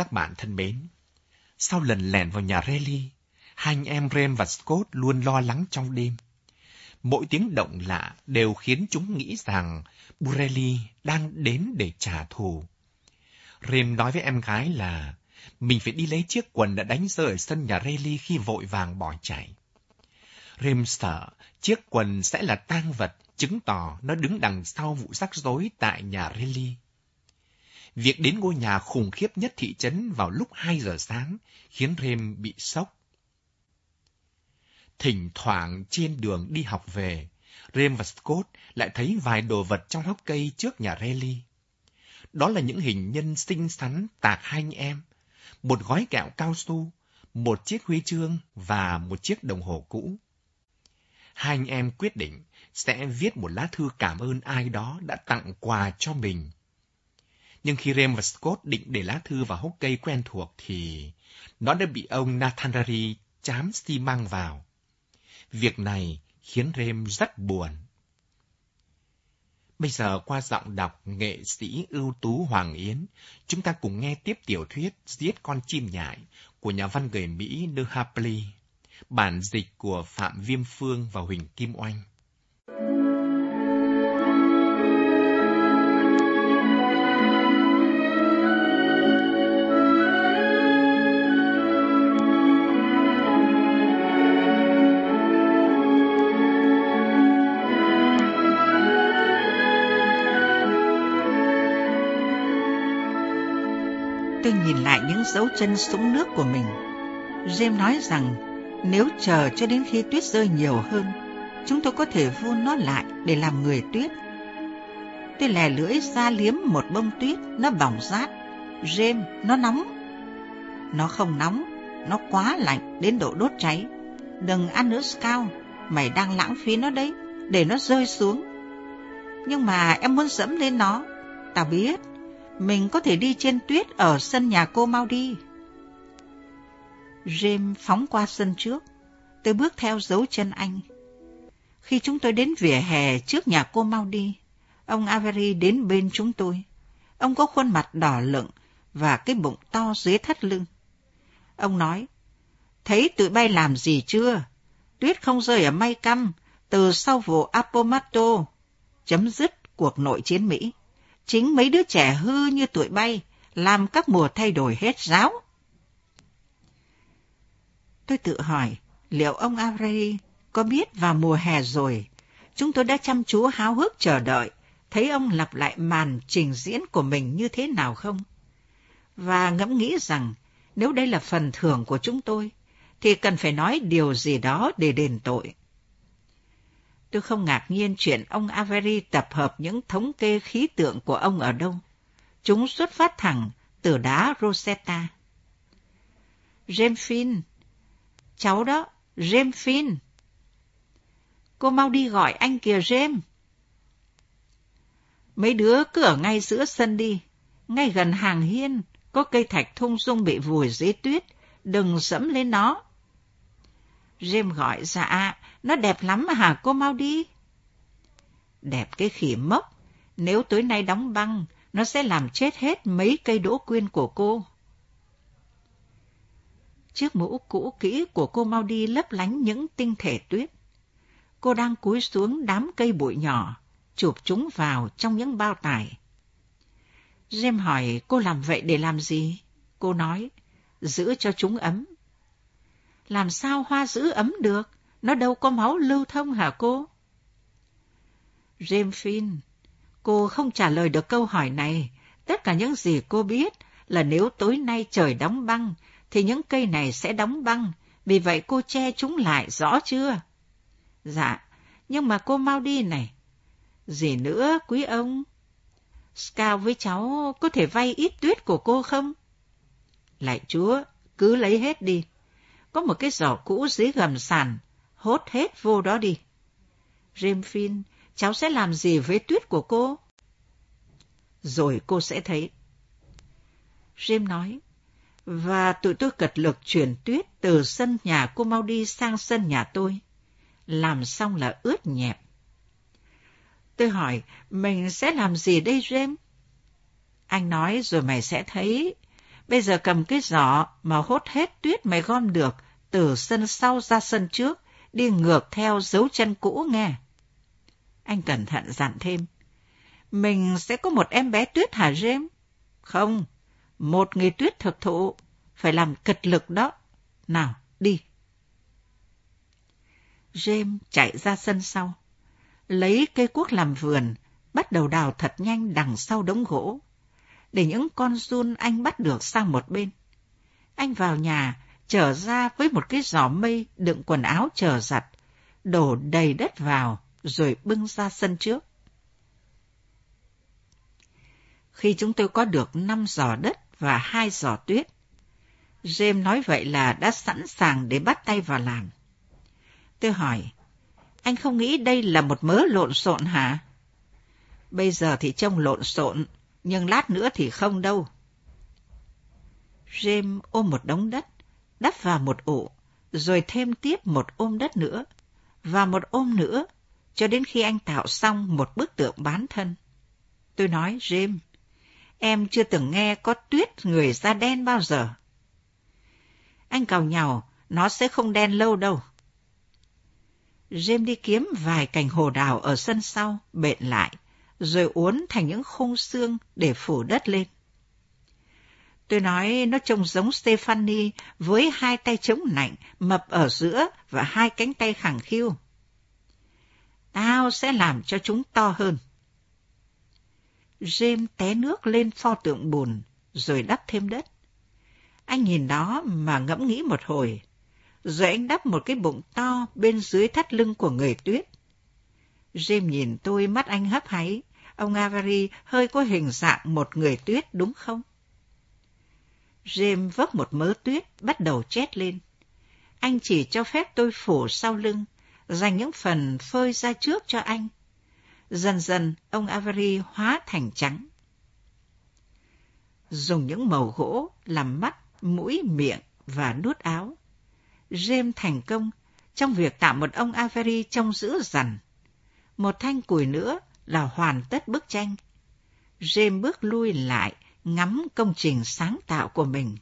Các bạn thân mến, sau lần lẻn vào nhà Rayleigh, hai anh em Rem và Scott luôn lo lắng trong đêm. Mỗi tiếng động lạ đều khiến chúng nghĩ rằng Burelli đang đến để trả thù. Rem nói với em gái là mình phải đi lấy chiếc quần đã đánh rơi ở sân nhà Rayleigh khi vội vàng bỏ chạy. Rem sợ chiếc quần sẽ là tang vật, chứng tỏ nó đứng đằng sau vụ rắc rối tại nhà Rayleigh. Việc đến ngôi nhà khủng khiếp nhất thị trấn vào lúc 2 giờ sáng khiến Rem bị sốc. Thỉnh thoảng trên đường đi học về, Rem và Scott lại thấy vài đồ vật trong hốc cây trước nhà Rayleigh. Đó là những hình nhân xinh xắn tạc hai anh em, một gói kẹo cao su, một chiếc huy chương và một chiếc đồng hồ cũ. Hai anh em quyết định sẽ viết một lá thư cảm ơn ai đó đã tặng quà cho mình. Nhưng khi Rem và Scott định để lá thư vào hốc cây quen thuộc thì nó đã bị ông Nathanari chám xi măng vào. Việc này khiến Rem rất buồn. Bây giờ qua giọng đọc nghệ sĩ ưu tú Hoàng Yến, chúng ta cùng nghe tiếp tiểu thuyết Giết con chim nhại của nhà văn người Mỹ De Hapley, bản dịch của Phạm Viêm Phương và Huỳnh Kim Oanh. Tôi nhìn lại những dấu chân súng nước của mình. James nói rằng nếu chờ cho đến khi tuyết rơi nhiều hơn, chúng tôi có thể vun nó lại để làm người tuyết. Tôi lè lưỡi ra liếm một bông tuyết, nó bỏng rát. James, nó nóng. Nó không nóng, nó quá lạnh đến độ đốt cháy. Đừng ăn nữa Scout, mày đang lãng phí nó đấy, để nó rơi xuống. Nhưng mà em muốn dẫm lên nó. Tao biết, mình có thể đi trên tuyết ở sân nhà cô mau đi. James phóng qua sân trước. Tôi bước theo dấu chân anh. Khi chúng tôi đến vỉa hè trước nhà cô mau đi, ông Avery đến bên chúng tôi. Ông có khuôn mặt đỏ lựng và cái bụng to dưới thắt lưng. Ông nói, thấy tụi bay làm gì chưa? Tuyết không rơi ở May Căm từ sau vụ Apomato, chấm dứt cuộc nội chiến Mỹ chính mấy đứa trẻ hư như tuổi bay, làm các mùa thay đổi hết giáo. Tôi tự hỏi, liệu ông Avery có biết vào mùa hè rồi, chúng tôi đã chăm chú háo hức chờ đợi, thấy ông lặp lại màn trình diễn của mình như thế nào không? Và ngẫm nghĩ rằng, nếu đây là phần thưởng của chúng tôi, thì cần phải nói điều gì đó để đền tội. Tôi không ngạc nhiên chuyện ông Avery tập hợp những thống kê khí tượng của ông ở đâu. Chúng xuất phát thẳng từ đá Rosetta. James Finn. Cháu đó, James Finn. Cô mau đi gọi anh kìa James. Mấy đứa cứ ở ngay giữa sân đi, ngay gần hàng hiên, có cây thạch thung dung bị vùi dưới tuyết, đừng dẫm lên nó. James gọi dạ, nó đẹp lắm mà hả cô mau đi. Đẹp cái khỉ mốc, nếu tối nay đóng băng, nó sẽ làm chết hết mấy cây đỗ quyên của cô. Chiếc mũ cũ kỹ của cô mau đi lấp lánh những tinh thể tuyết. Cô đang cúi xuống đám cây bụi nhỏ, chụp chúng vào trong những bao tải. Jem hỏi cô làm vậy để làm gì? Cô nói, giữ cho chúng ấm. Làm sao hoa giữ ấm được? Nó đâu có máu lưu thông hả cô? James Finn, cô không trả lời được câu hỏi này. Tất cả những gì cô biết là nếu tối nay trời đóng băng, thì những cây này sẽ đóng băng. Vì vậy cô che chúng lại, rõ chưa? Dạ, nhưng mà cô mau đi này. Gì nữa, quý ông? Scout với cháu có thể vay ít tuyết của cô không? Lại chúa, cứ lấy hết đi. Có một cái giỏ cũ dưới gầm sàn, hốt hết vô đó đi. Rimfin, cháu sẽ làm gì với tuyết của cô? Rồi cô sẽ thấy. Jim nói, và tụi tôi cật lực chuyển tuyết từ sân nhà cô mau đi sang sân nhà tôi. Làm xong là ướt nhẹp. Tôi hỏi, mình sẽ làm gì đây James? Anh nói rồi mày sẽ thấy. Bây giờ cầm cái giỏ mà hốt hết tuyết mày gom được từ sân sau ra sân trước, đi ngược theo dấu chân cũ nghe. Anh cẩn thận dặn thêm. Mình sẽ có một em bé tuyết hả James? Không, một người tuyết thực thụ. Phải làm cật lực đó. Nào, đi. James chạy ra sân sau. Lấy cây cuốc làm vườn, bắt đầu đào thật nhanh đằng sau đống gỗ. Để những con run anh bắt được sang một bên. Anh vào nhà, trở ra với một cái giỏ mây đựng quần áo chờ giặt, đổ đầy đất vào, rồi bưng ra sân trước. Khi chúng tôi có được năm giỏ đất và hai giỏ tuyết, James nói vậy là đã sẵn sàng để bắt tay vào làm. Tôi hỏi, anh không nghĩ đây là một mớ lộn xộn hả? Bây giờ thì trông lộn xộn, nhưng lát nữa thì không đâu. James ôm một đống đất, đắp vào một ổ, rồi thêm tiếp một ôm đất nữa, và một ôm nữa, cho đến khi anh tạo xong một bức tượng bán thân. Tôi nói, James, em chưa từng nghe có tuyết người da đen bao giờ. Anh cào nhào, nó sẽ không đen lâu đâu. James đi kiếm vài cành hồ đào ở sân sau, bện lại, rồi uốn thành những khung xương để phủ đất lên. Tôi nói nó trông giống Stephanie với hai tay chống nạnh, mập ở giữa và hai cánh tay khẳng khiu. Tao sẽ làm cho chúng to hơn. James té nước lên pho tượng bùn, rồi đắp thêm đất. Anh nhìn đó mà ngẫm nghĩ một hồi, rồi anh đắp một cái bụng to bên dưới thắt lưng của người tuyết. James nhìn tôi mắt anh hấp háy, ông Avery hơi có hình dạng một người tuyết đúng không? James vấp một mớ tuyết, bắt đầu chết lên. Anh chỉ cho phép tôi phủ sau lưng, dành những phần phơi ra trước cho anh. Dần dần, ông Avery hóa thành trắng. Dùng những màu gỗ làm mắt, mũi, miệng và nút áo. James thành công trong việc tạo một ông Avery trông dữ dằn. Một thanh củi nữa là hoàn tất bức tranh. James bước lui lại, ngắm công trình sáng tạo của mình.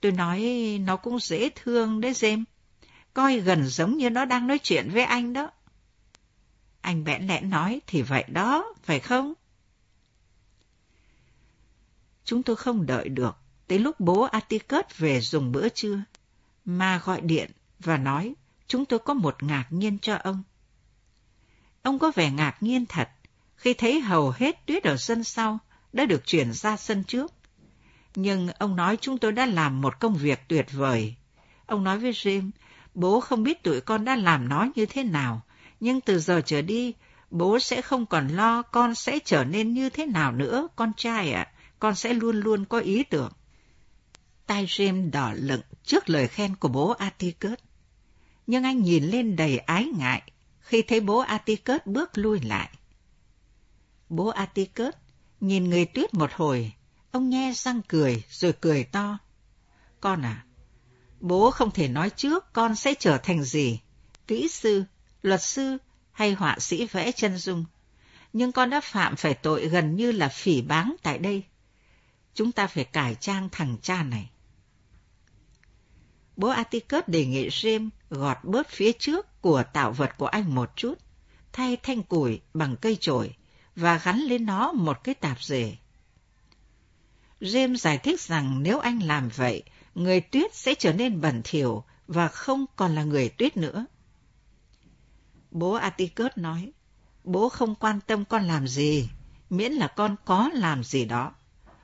Tôi nói nó cũng dễ thương đấy James, coi gần giống như nó đang nói chuyện với anh đó. Anh bẽn lẽn nói thì vậy đó, phải không? Chúng tôi không đợi được tới lúc bố Atticus về dùng bữa trưa, mà gọi điện và nói chúng tôi có một ngạc nhiên cho ông. Ông có vẻ ngạc nhiên thật khi thấy hầu hết tuyết ở sân sau đã được chuyển ra sân trước. Nhưng ông nói chúng tôi đã làm một công việc tuyệt vời. Ông nói với Jim, bố không biết tụi con đã làm nó như thế nào, nhưng từ giờ trở đi, bố sẽ không còn lo con sẽ trở nên như thế nào nữa, con trai ạ. Con sẽ luôn luôn có ý tưởng. Tai Jim đỏ lựng trước lời khen của bố Atticus. Nhưng anh nhìn lên đầy ái ngại khi thấy bố Atticus bước lui lại. Bố Atticus Nhìn người tuyết một hồi, ông nghe răng cười rồi cười to. Con à, bố không thể nói trước con sẽ trở thành gì, kỹ sư, luật sư hay họa sĩ vẽ chân dung. Nhưng con đã phạm phải tội gần như là phỉ báng tại đây. Chúng ta phải cải trang thằng cha này. Bố Atticus đề nghị James gọt bớt phía trước của tạo vật của anh một chút, thay thanh củi bằng cây chổi và gắn lên nó một cái tạp dề. James giải thích rằng nếu anh làm vậy, người tuyết sẽ trở nên bẩn thỉu và không còn là người tuyết nữa. Bố Atticus nói, bố không quan tâm con làm gì, miễn là con có làm gì đó.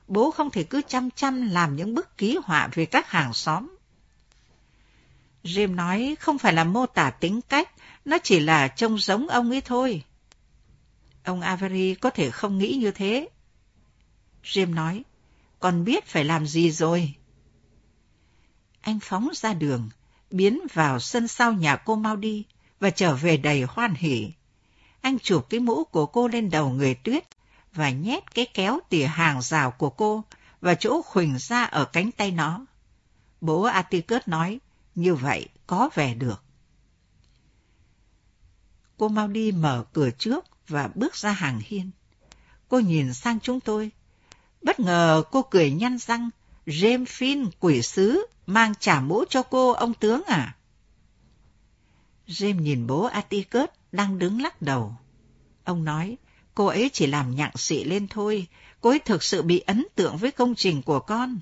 Bố không thể cứ chăm chăm làm những bức ký họa về các hàng xóm. Jim nói không phải là mô tả tính cách, nó chỉ là trông giống ông ấy thôi. Ông Avery có thể không nghĩ như thế. Jim nói, con biết phải làm gì rồi. Anh phóng ra đường, biến vào sân sau nhà cô mau đi và trở về đầy hoan hỉ. Anh chụp cái mũ của cô lên đầu người tuyết và nhét cái kéo tỉa hàng rào của cô và chỗ khuỳnh ra ở cánh tay nó. Bố Atticus nói, như vậy có vẻ được. Cô mau đi mở cửa trước và bước ra hàng hiên. Cô nhìn sang chúng tôi. Bất ngờ cô cười nhăn răng James Finn, quỷ sứ, mang trả mũ cho cô, ông tướng à? James nhìn bố Atticus đang đứng lắc đầu. Ông nói, cô ấy chỉ làm nhặng xị lên thôi, cô ấy thực sự bị ấn tượng với công trình của con.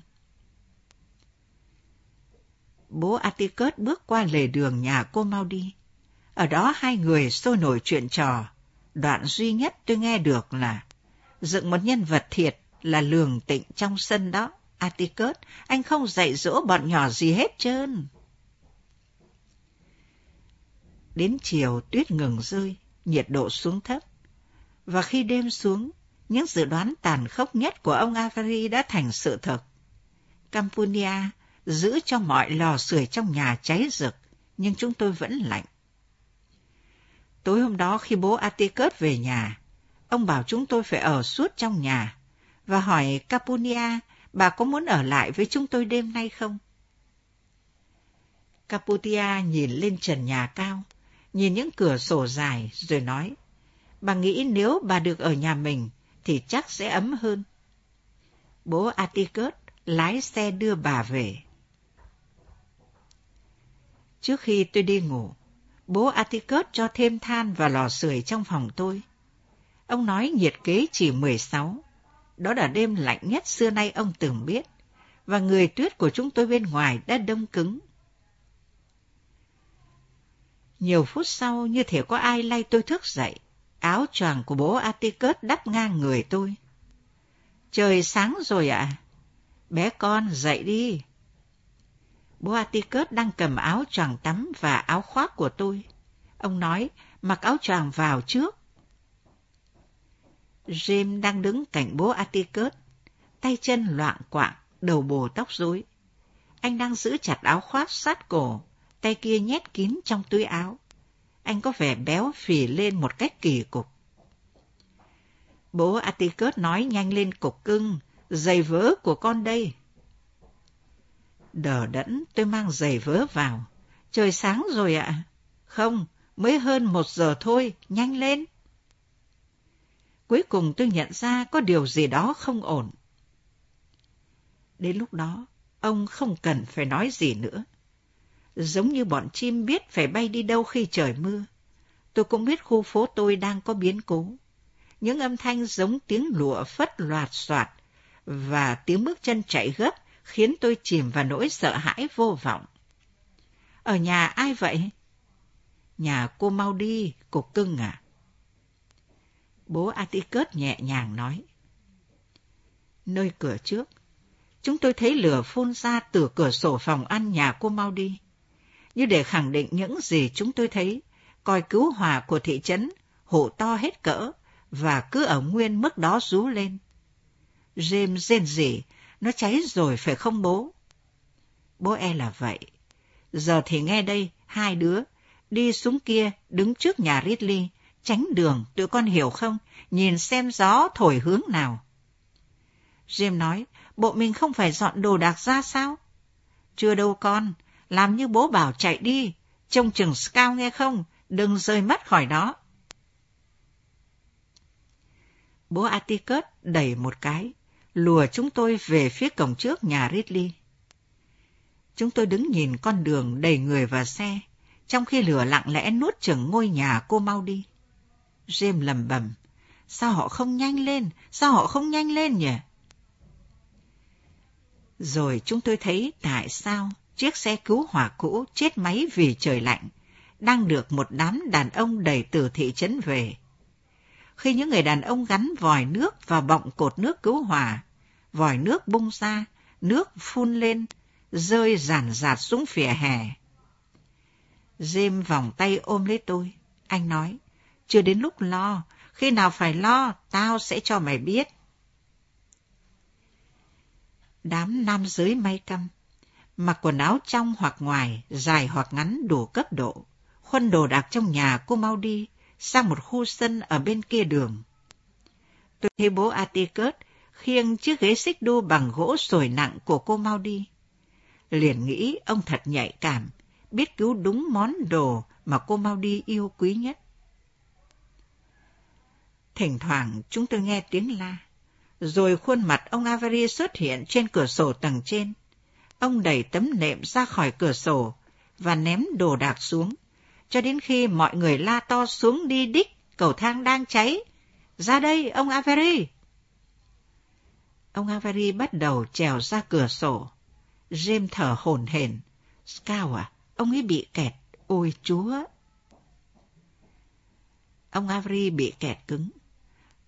Bố Atticus bước qua lề đường nhà cô mau đi. Ở đó hai người sôi nổi chuyện trò. Đoạn duy nhất tôi nghe được là dựng một nhân vật thiệt là lường tịnh trong sân đó. Atticus, anh không dạy dỗ bọn nhỏ gì hết trơn. Đến chiều tuyết ngừng rơi, nhiệt độ xuống thấp. Và khi đêm xuống, những dự đoán tàn khốc nhất của ông Avari đã thành sự thật. Campunia giữ cho mọi lò sưởi trong nhà cháy rực, nhưng chúng tôi vẫn lạnh. Tối hôm đó khi bố Atticus về nhà, ông bảo chúng tôi phải ở suốt trong nhà và hỏi Capunia bà có muốn ở lại với chúng tôi đêm nay không? Caputia nhìn lên trần nhà cao, nhìn những cửa sổ dài rồi nói, bà nghĩ nếu bà được ở nhà mình thì chắc sẽ ấm hơn. Bố Atticus lái xe đưa bà về. Trước khi tôi đi ngủ, bố Atticus cho thêm than và lò sưởi trong phòng tôi. Ông nói nhiệt kế chỉ 16. Đó là đêm lạnh nhất xưa nay ông từng biết, và người tuyết của chúng tôi bên ngoài đã đông cứng. Nhiều phút sau như thể có ai lay tôi thức dậy, áo choàng của bố Atticus đắp ngang người tôi. Trời sáng rồi ạ. À? Bé con, dậy đi. Bố đang cầm áo choàng tắm và áo khoác của tôi. Ông nói, mặc áo choàng vào trước. James đang đứng cạnh bố Atticus, tay chân loạn quạng, đầu bồ tóc rối. Anh đang giữ chặt áo khoác sát cổ, tay kia nhét kín trong túi áo. Anh có vẻ béo phì lên một cách kỳ cục. Bố Atticus nói nhanh lên cục cưng, giày vớ của con đây. Đờ đẫn tôi mang giày vớ vào. Trời sáng rồi ạ. Không, mới hơn một giờ thôi, nhanh lên. Cuối cùng tôi nhận ra có điều gì đó không ổn. Đến lúc đó, ông không cần phải nói gì nữa. Giống như bọn chim biết phải bay đi đâu khi trời mưa. Tôi cũng biết khu phố tôi đang có biến cố. Những âm thanh giống tiếng lụa phất loạt soạt và tiếng bước chân chạy gấp khiến tôi chìm vào nỗi sợ hãi vô vọng. Ở nhà ai vậy? Nhà cô mau đi, cục cưng à? Bố Atticus nhẹ nhàng nói. Nơi cửa trước, chúng tôi thấy lửa phun ra từ cửa sổ phòng ăn nhà cô mau đi. Như để khẳng định những gì chúng tôi thấy, coi cứu hỏa của thị trấn hộ to hết cỡ và cứ ở nguyên mức đó rú lên. James rên rỉ, nó cháy rồi phải không bố? Bố e là vậy. Giờ thì nghe đây, hai đứa, đi xuống kia, đứng trước nhà Ridley, tránh đường, tụi con hiểu không? Nhìn xem gió thổi hướng nào. Jim nói, bộ mình không phải dọn đồ đạc ra sao? Chưa đâu con, làm như bố bảo chạy đi, trông chừng Scout nghe không, đừng rơi mất khỏi đó. Bố Atticus đẩy một cái, lùa chúng tôi về phía cổng trước nhà Ridley. Chúng tôi đứng nhìn con đường đầy người và xe, trong khi lửa lặng lẽ nuốt chửng ngôi nhà cô mau đi. James lầm bầm, sao họ không nhanh lên, sao họ không nhanh lên nhỉ? Rồi chúng tôi thấy tại sao chiếc xe cứu hỏa cũ chết máy vì trời lạnh, đang được một đám đàn ông đẩy từ thị trấn về. Khi những người đàn ông gắn vòi nước vào bọng cột nước cứu hỏa, vòi nước bung ra, nước phun lên, rơi ràn rạt xuống phía hè. James vòng tay ôm lấy tôi. Anh nói, chưa đến lúc lo, khi nào phải lo, tao sẽ cho mày biết. Đám nam giới may căm, mặc quần áo trong hoặc ngoài, dài hoặc ngắn đủ cấp độ, khuân đồ đạc trong nhà cô mau đi, sang một khu sân ở bên kia đường. Tôi thấy bố Atticus khiêng chiếc ghế xích đu bằng gỗ sồi nặng của cô mau đi. Liền nghĩ ông thật nhạy cảm, biết cứu đúng món đồ mà cô mau đi yêu quý nhất. Thỉnh thoảng chúng tôi nghe tiếng la, Rồi khuôn mặt ông Avery xuất hiện trên cửa sổ tầng trên. Ông đẩy tấm nệm ra khỏi cửa sổ và ném đồ đạc xuống, cho đến khi mọi người la to xuống đi đích, cầu thang đang cháy. Ra đây, ông Avery! Ông Avery bắt đầu trèo ra cửa sổ. James thở hổn hển. Scout à, ông ấy bị kẹt. Ôi chúa! Ông Avery bị kẹt cứng.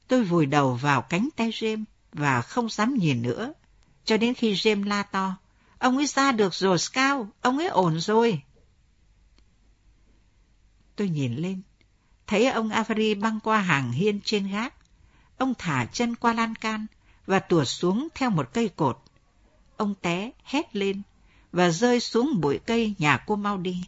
Tôi vùi đầu vào cánh tay James và không dám nhìn nữa, cho đến khi James la to. Ông ấy ra được rồi, Scout, ông ấy ổn rồi. Tôi nhìn lên, thấy ông Avery băng qua hàng hiên trên gác. Ông thả chân qua lan can và tuột xuống theo một cây cột. Ông té, hét lên và rơi xuống bụi cây nhà cô mau đi.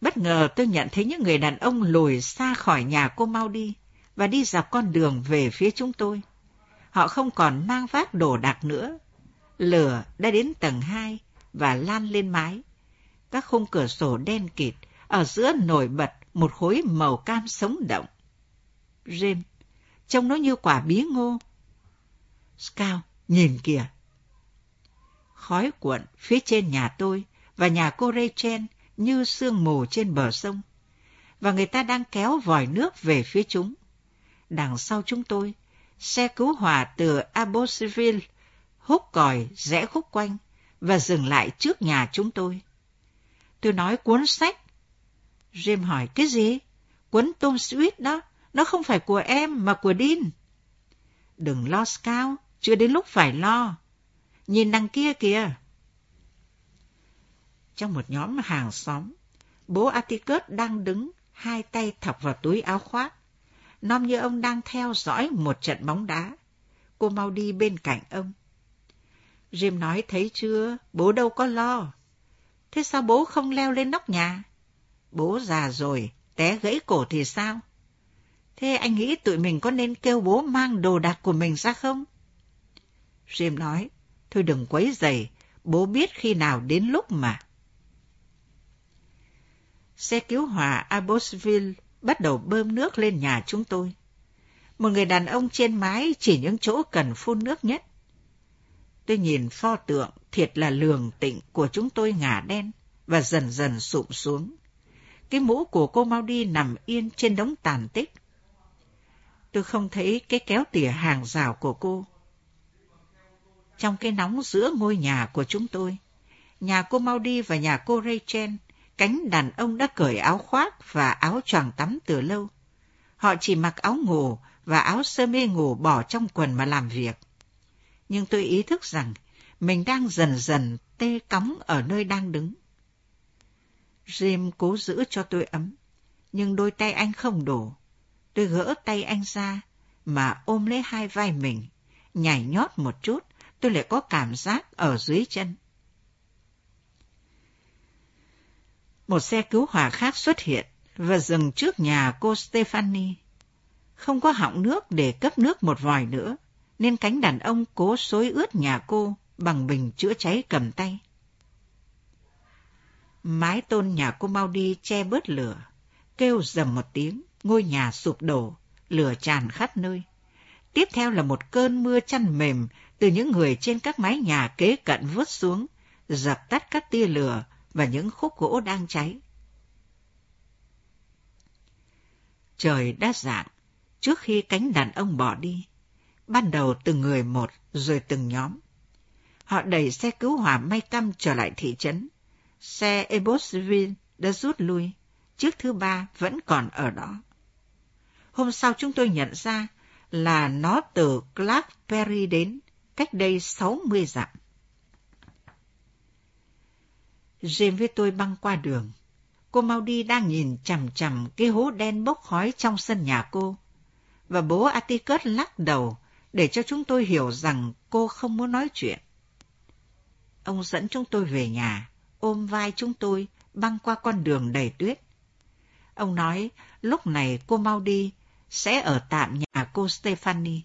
Bất ngờ tôi nhận thấy những người đàn ông lùi xa khỏi nhà cô mau đi và đi dọc con đường về phía chúng tôi. Họ không còn mang vác đồ đạc nữa. Lửa đã đến tầng 2 và lan lên mái. Các khung cửa sổ đen kịt, ở giữa nổi bật một khối màu cam sống động. Rêm, trông nó như quả bí ngô. Scout, nhìn kìa. Khói cuộn phía trên nhà tôi và nhà cô Rachel như sương mù trên bờ sông. Và người ta đang kéo vòi nước về phía chúng. Đằng sau chúng tôi, xe cứu hỏa từ Abosville hút còi rẽ khúc quanh và dừng lại trước nhà chúng tôi. Tôi nói cuốn sách. Jim hỏi cái gì? Cuốn Tom suýt đó, nó không phải của em mà của Dean. Đừng lo Scout, chưa đến lúc phải lo. Nhìn đằng kia kìa. Trong một nhóm hàng xóm, bố Atticus đang đứng, hai tay thọc vào túi áo khoác. Nom như ông đang theo dõi một trận bóng đá. Cô mau đi bên cạnh ông. Jim nói thấy chưa, bố đâu có lo. Thế sao bố không leo lên nóc nhà? Bố già rồi, té gãy cổ thì sao? Thế anh nghĩ tụi mình có nên kêu bố mang đồ đạc của mình ra không? Jim nói, thôi đừng quấy rầy, bố biết khi nào đến lúc mà. Xe cứu hỏa Abosville bắt đầu bơm nước lên nhà chúng tôi. Một người đàn ông trên mái chỉ những chỗ cần phun nước nhất. Tôi nhìn pho tượng thiệt là lường tịnh của chúng tôi ngả đen và dần dần sụm xuống. Cái mũ của cô mau đi nằm yên trên đống tàn tích. Tôi không thấy cái kéo tỉa hàng rào của cô. Trong cái nóng giữa ngôi nhà của chúng tôi, nhà cô mau đi và nhà cô Rachel, cánh đàn ông đã cởi áo khoác và áo choàng tắm từ lâu. Họ chỉ mặc áo ngủ và áo sơ mi ngủ bỏ trong quần mà làm việc. Nhưng tôi ý thức rằng mình đang dần dần tê cóng ở nơi đang đứng. Jim cố giữ cho tôi ấm, nhưng đôi tay anh không đủ. Tôi gỡ tay anh ra, mà ôm lấy hai vai mình, nhảy nhót một chút, tôi lại có cảm giác ở dưới chân. Một xe cứu hỏa khác xuất hiện và dừng trước nhà cô Stephanie. Không có họng nước để cấp nước một vòi nữa, nên cánh đàn ông cố xối ướt nhà cô bằng bình chữa cháy cầm tay. Mái tôn nhà cô mau đi che bớt lửa, kêu dầm một tiếng, ngôi nhà sụp đổ, lửa tràn khắp nơi. Tiếp theo là một cơn mưa chăn mềm từ những người trên các mái nhà kế cận vớt xuống, dập tắt các tia lửa và những khúc gỗ đang cháy. Trời đã dạng, trước khi cánh đàn ông bỏ đi. Ban đầu từng người một, rồi từng nhóm. Họ đẩy xe cứu hỏa may căm trở lại thị trấn. Xe Ebosville đã rút lui, chiếc thứ ba vẫn còn ở đó. Hôm sau chúng tôi nhận ra là nó từ Clark Perry đến, cách đây 60 dặm. James với tôi băng qua đường. Cô Maudie đang nhìn chằm chằm cái hố đen bốc khói trong sân nhà cô. Và bố Atticus lắc đầu để cho chúng tôi hiểu rằng cô không muốn nói chuyện. Ông dẫn chúng tôi về nhà, ôm vai chúng tôi băng qua con đường đầy tuyết. Ông nói lúc này cô mau đi, sẽ ở tạm nhà cô Stephanie.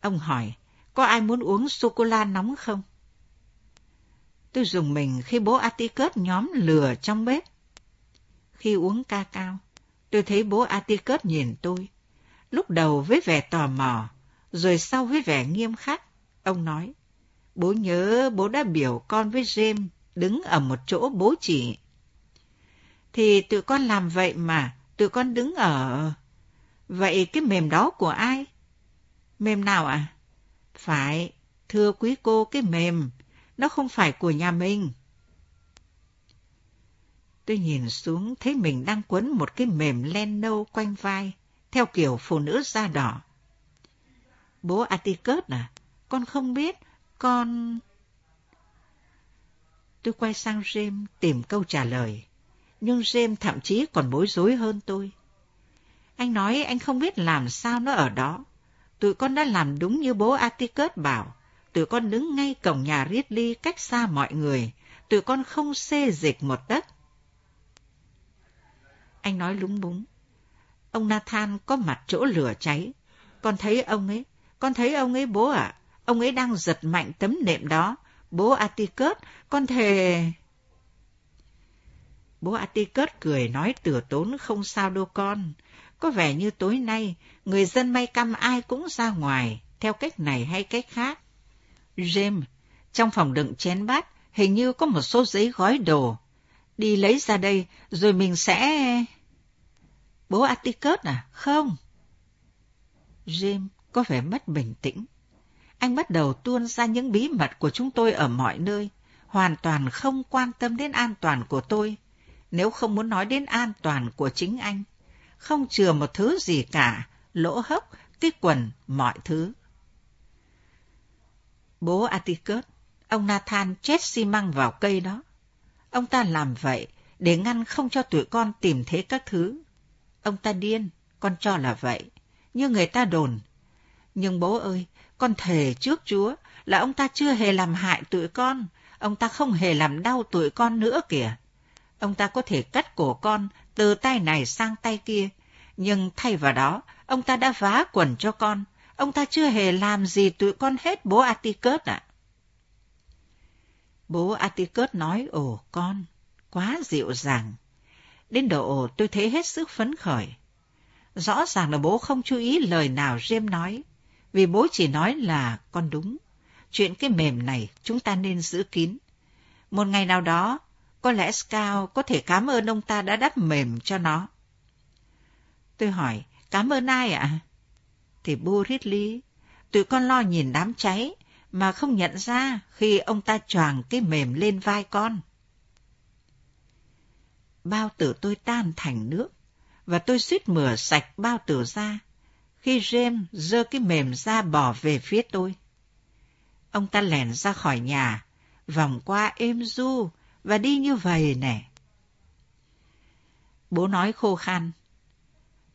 Ông hỏi, có ai muốn uống sô-cô-la nóng không? Tôi dùng mình khi bố Atticus nhóm lừa trong bếp. Khi uống ca cao, tôi thấy bố Atticus nhìn tôi. Lúc đầu với vẻ tò mò, rồi sau với vẻ nghiêm khắc, ông nói, bố nhớ bố đã biểu con với James đứng ở một chỗ bố chỉ. Thì tụi con làm vậy mà, tụi con đứng ở... Vậy cái mềm đó của ai? Mềm nào ạ? À? Phải, thưa quý cô cái mềm, nó không phải của nhà mình. Tôi nhìn xuống thấy mình đang quấn một cái mềm len nâu quanh vai, theo kiểu phụ nữ da đỏ. Bố Atticus à, con không biết, con... Tôi quay sang James tìm câu trả lời, nhưng James thậm chí còn bối rối hơn tôi. Anh nói anh không biết làm sao nó ở đó. Tụi con đã làm đúng như bố Atticus bảo. Tụi con đứng ngay cổng nhà Ridley cách xa mọi người. Tụi con không xê dịch một tấc. Anh nói lúng búng. Ông Nathan có mặt chỗ lửa cháy. Con thấy ông ấy, con thấy ông ấy bố ạ. Ông ấy đang giật mạnh tấm nệm đó. Bố Atticus, con thề... Bố Atticus cười nói từ tốn không sao đâu con. Có vẻ như tối nay, người dân may căm ai cũng ra ngoài, theo cách này hay cách khác. James, trong phòng đựng chén bát, hình như có một số giấy gói đồ. Đi lấy ra đây, rồi mình sẽ... Bố Atticus à? Không. James có vẻ mất bình tĩnh. Anh bắt đầu tuôn ra những bí mật của chúng tôi ở mọi nơi, hoàn toàn không quan tâm đến an toàn của tôi, nếu không muốn nói đến an toàn của chính anh không chừa một thứ gì cả, lỗ hốc, cái quần, mọi thứ. Bố Atticus, ông Nathan chết xi măng vào cây đó. Ông ta làm vậy để ngăn không cho tụi con tìm thấy các thứ. Ông ta điên, con cho là vậy, như người ta đồn. Nhưng bố ơi, con thề trước Chúa là ông ta chưa hề làm hại tụi con, ông ta không hề làm đau tụi con nữa kìa. Ông ta có thể cắt cổ con từ tay này sang tay kia, nhưng thay vào đó, ông ta đã vá quần cho con. Ông ta chưa hề làm gì tụi con hết bố Atticus ạ. Bố Atticus nói, ồ con, quá dịu dàng. Đến độ tôi thấy hết sức phấn khởi. Rõ ràng là bố không chú ý lời nào James nói, vì bố chỉ nói là con đúng. Chuyện cái mềm này chúng ta nên giữ kín. Một ngày nào đó, có lẽ Scout có thể cảm ơn ông ta đã đắp mềm cho nó. Tôi hỏi, cảm ơn ai ạ? Thì Bu Ridley, tụi con lo nhìn đám cháy, mà không nhận ra khi ông ta choàng cái mềm lên vai con. Bao tử tôi tan thành nước, và tôi suýt mửa sạch bao tử ra, khi James giơ cái mềm ra bỏ về phía tôi. Ông ta lèn ra khỏi nhà, vòng qua êm du, và đi như vậy nè. Bố nói khô khan.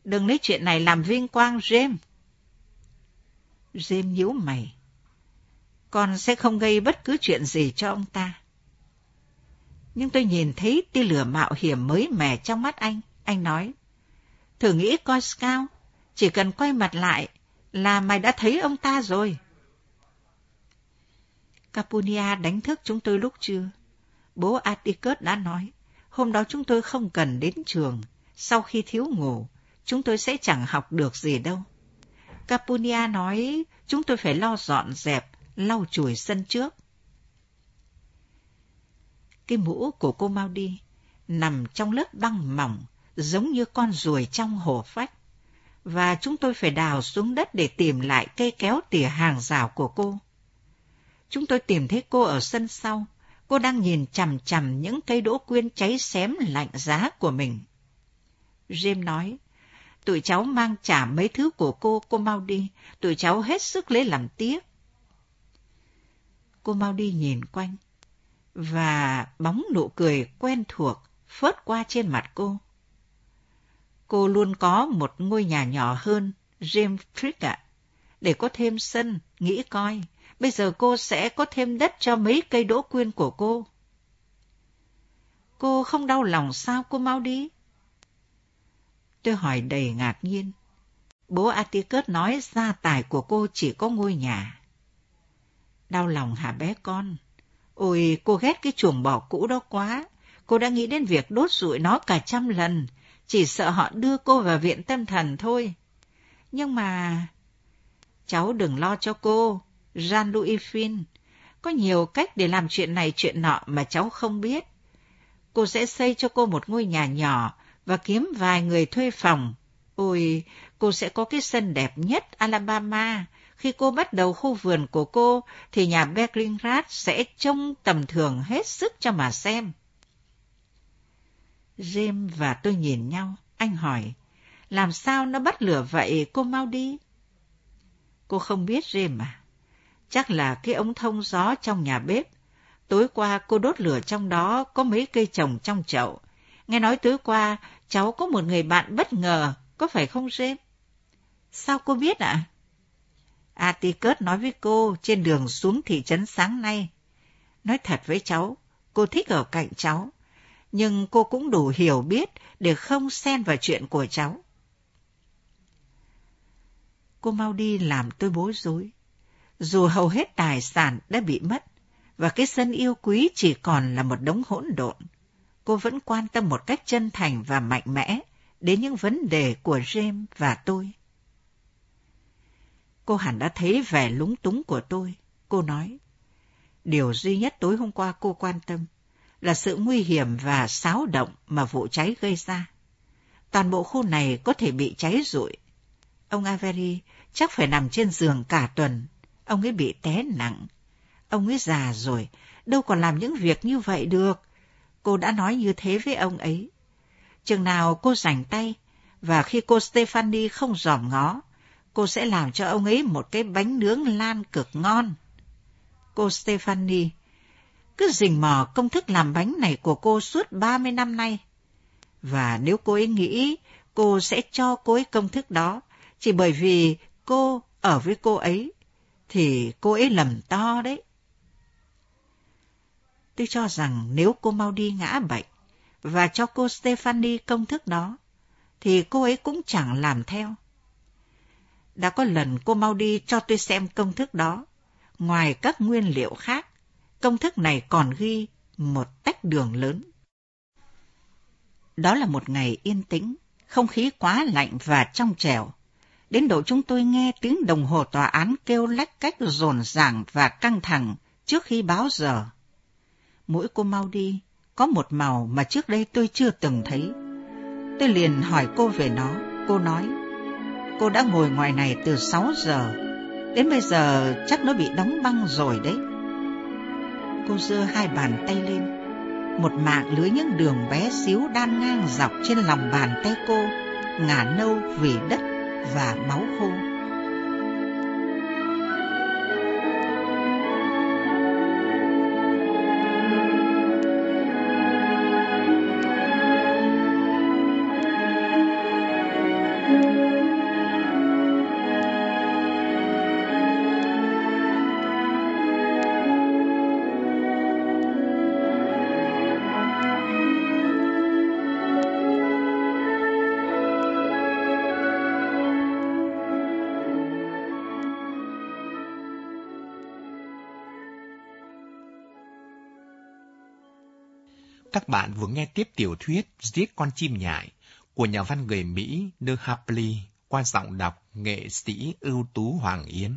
Đừng lấy chuyện này làm vinh quang James. James nhíu mày. Con sẽ không gây bất cứ chuyện gì cho ông ta. Nhưng tôi nhìn thấy tia lửa mạo hiểm mới mẻ trong mắt anh. Anh nói, thử nghĩ coi Scout, chỉ cần quay mặt lại là mày đã thấy ông ta rồi. Capunia đánh thức chúng tôi lúc trưa. Bố Atticus đã nói, hôm đó chúng tôi không cần đến trường, sau khi thiếu ngủ, chúng tôi sẽ chẳng học được gì đâu. Capunia nói chúng tôi phải lo dọn dẹp, lau chùi sân trước. Cái mũ của cô mau đi, nằm trong lớp băng mỏng, giống như con ruồi trong hồ phách. Và chúng tôi phải đào xuống đất để tìm lại cây kéo tỉa hàng rào của cô. Chúng tôi tìm thấy cô ở sân sau. Cô đang nhìn chằm chằm những cây đỗ quyên cháy xém lạnh giá của mình. Jim nói, Tụi cháu mang trả mấy thứ của cô, cô mau đi. Tụi cháu hết sức lấy làm tiếc. Cô mau đi nhìn quanh. Và bóng nụ cười quen thuộc phớt qua trên mặt cô. Cô luôn có một ngôi nhà nhỏ hơn James Frick ạ. Để có thêm sân, nghĩ coi. Bây giờ cô sẽ có thêm đất cho mấy cây đỗ quyên của cô. Cô không đau lòng sao cô mau đi? Tôi hỏi đầy ngạc nhiên. Bố Atticus nói gia tài của cô chỉ có ngôi nhà. Đau lòng hả bé con? Ôi, cô ghét cái chuồng bò cũ đó quá. Cô đã nghĩ đến việc đốt rụi nó cả trăm lần, chỉ sợ họ đưa cô vào viện tâm thần thôi. Nhưng mà... Cháu đừng lo cho cô, Jean-Louis Finn. Có nhiều cách để làm chuyện này chuyện nọ mà cháu không biết. Cô sẽ xây cho cô một ngôi nhà nhỏ và kiếm vài người thuê phòng. Ôi, cô sẽ có cái sân đẹp nhất Alabama. Khi cô bắt đầu khu vườn của cô, thì nhà Berlingrad sẽ trông tầm thường hết sức cho mà xem. James và tôi nhìn nhau. Anh hỏi, làm sao nó bắt lửa vậy, cô mau đi. Cô không biết James à? Chắc là cái ống thông gió trong nhà bếp. Tối qua cô đốt lửa trong đó có mấy cây trồng trong chậu. Nghe nói tối qua cháu có một người bạn bất ngờ, có phải không James? Sao cô biết ạ? À? Atticus nói với cô trên đường xuống thị trấn sáng nay. Nói thật với cháu, cô thích ở cạnh cháu, nhưng cô cũng đủ hiểu biết để không xen vào chuyện của cháu. Cô mau đi làm tôi bối rối. Dù hầu hết tài sản đã bị mất, và cái sân yêu quý chỉ còn là một đống hỗn độn, cô vẫn quan tâm một cách chân thành và mạnh mẽ đến những vấn đề của James và tôi. Cô hẳn đã thấy vẻ lúng túng của tôi. Cô nói, điều duy nhất tối hôm qua cô quan tâm là sự nguy hiểm và xáo động mà vụ cháy gây ra. Toàn bộ khu này có thể bị cháy rụi. Ông Avery chắc phải nằm trên giường cả tuần. Ông ấy bị té nặng. Ông ấy già rồi, đâu còn làm những việc như vậy được. Cô đã nói như thế với ông ấy. Chừng nào cô rảnh tay, và khi cô Stephanie không dòm ngó, cô sẽ làm cho ông ấy một cái bánh nướng lan cực ngon. Cô Stephanie cứ rình mò công thức làm bánh này của cô suốt 30 năm nay. Và nếu cô ấy nghĩ cô sẽ cho cô ấy công thức đó, chỉ bởi vì cô ở với cô ấy, thì cô ấy lầm to đấy. Tôi cho rằng nếu cô mau đi ngã bệnh và cho cô Stephanie công thức đó, thì cô ấy cũng chẳng làm theo. Đã có lần cô mau đi cho tôi xem công thức đó. Ngoài các nguyên liệu khác, công thức này còn ghi một tách đường lớn. Đó là một ngày yên tĩnh, không khí quá lạnh và trong trẻo. Đến độ chúng tôi nghe tiếng đồng hồ tòa án kêu lách cách rồn ràng và căng thẳng trước khi báo giờ. Mũi cô mau đi, có một màu mà trước đây tôi chưa từng thấy. Tôi liền hỏi cô về nó, cô nói, cô đã ngồi ngoài này từ 6 giờ, đến bây giờ chắc nó bị đóng băng rồi đấy. Cô giơ hai bàn tay lên, một mạng lưới những đường bé xíu đan ngang dọc trên lòng bàn tay cô, ngả nâu vì đất và máu khô. Bạn vừa nghe tiếp tiểu thuyết Giết con chim nhại của nhà văn người Mỹ Nơ Hapley qua giọng đọc nghệ sĩ ưu tú Hoàng Yến.